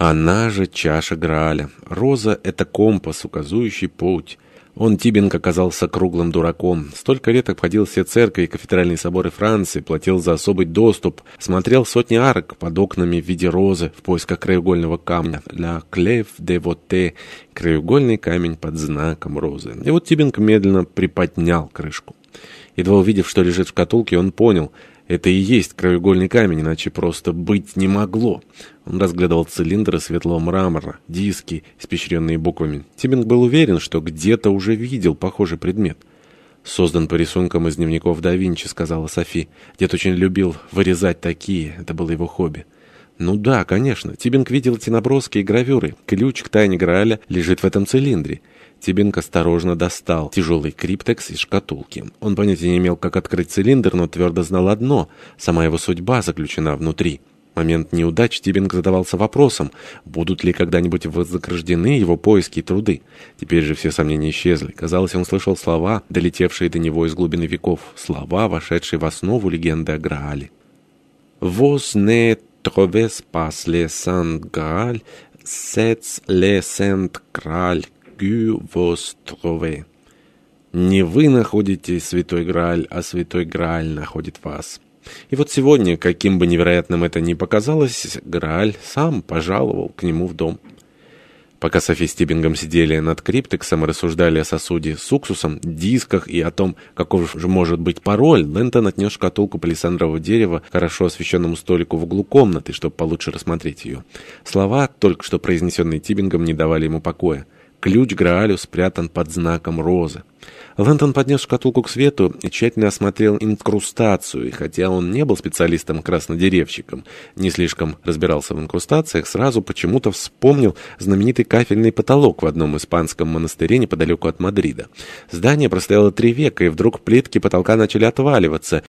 Она же чаша Грааля. Роза — это компас, указующий путь. Он, Тибинг, оказался круглым дураком. Столько лет обходил все церкви и кафедральные соборы Франции, платил за особый доступ, смотрел сотни арок под окнами в виде розы в поисках краеугольного камня. «La clef de vote» — краеугольный камень под знаком розы. И вот Тибинг медленно приподнял крышку. Едва увидев, что лежит в шкатулке, он понял — это и есть краеугольный камень, иначе просто быть не могло. Он разглядывал цилиндры светлого мрамора, диски, испещренные буквами. Тибинг был уверен, что где-то уже видел похожий предмет. «Создан по рисункам из дневников да Винчи», — сказала Софи. Дед очень любил вырезать такие, это было его хобби. Ну да, конечно. Тибинг видел эти наброски и гравюры. Ключ к тайне Грааля лежит в этом цилиндре. Тибинг осторожно достал тяжелый криптекс из шкатулки. Он понятия не имел, как открыть цилиндр, но твердо знал одно — сама его судьба заключена внутри. В момент неудач Тибинг задавался вопросом, будут ли когда-нибудь вознаграждены его поиски и труды. Теперь же все сомнения исчезли. Казалось, он слышал слова, долетевшие до него из глубины веков, слова, вошедшие в основу легенды о Граале. «Вос не тровес пас ле сан Грааль, сец ле сент Грааль, гю вос трове». Не вы находите Святой Грааль, а Святой Грааль находит вас. И вот сегодня, каким бы невероятным это ни показалось, Грааль сам пожаловал к нему в дом. Пока Софи с Тибингом сидели над криптексом и рассуждали о сосуде с уксусом, дисках и о том, каков же может быть пароль, Лэнтон отнес шкатулку палисандрового дерева к хорошо освещенному столику в углу комнаты, чтобы получше рассмотреть ее. Слова, только что произнесенные Тибингом, не давали ему покоя. Ключ Граалю спрятан под знаком розы. Лэнтон поднес шкатулку к свету и тщательно осмотрел инкрустацию, и хотя он не был специалистом-краснодеревщиком, не слишком разбирался в инкрустациях, сразу почему-то вспомнил знаменитый кафельный потолок в одном испанском монастыре неподалеку от Мадрида. Здание простояло три века, и вдруг плитки потолка начали отваливаться,